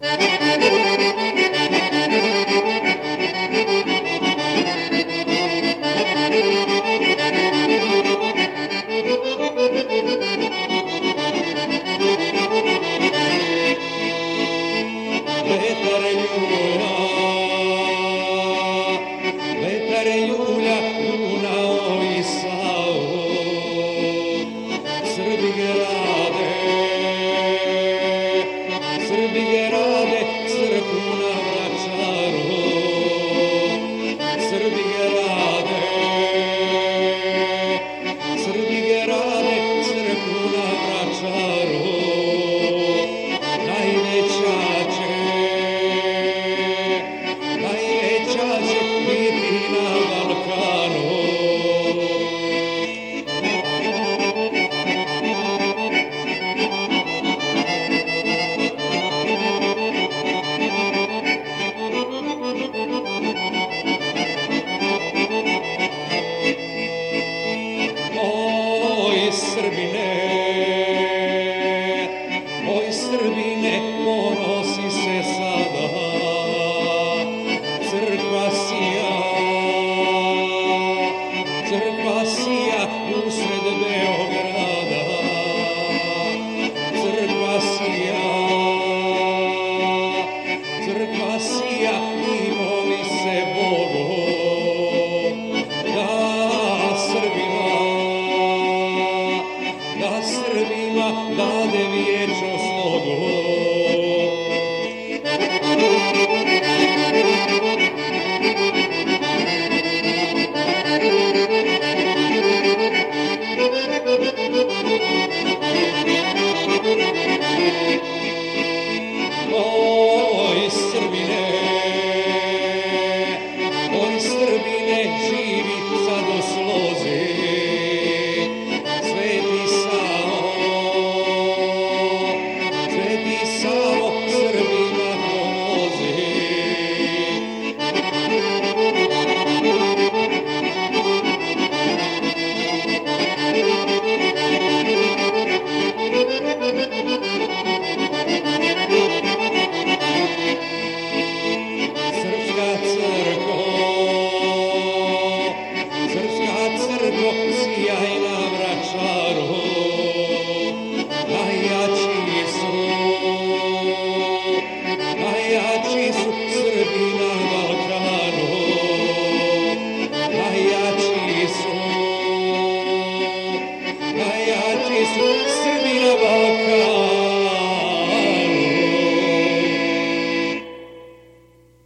Música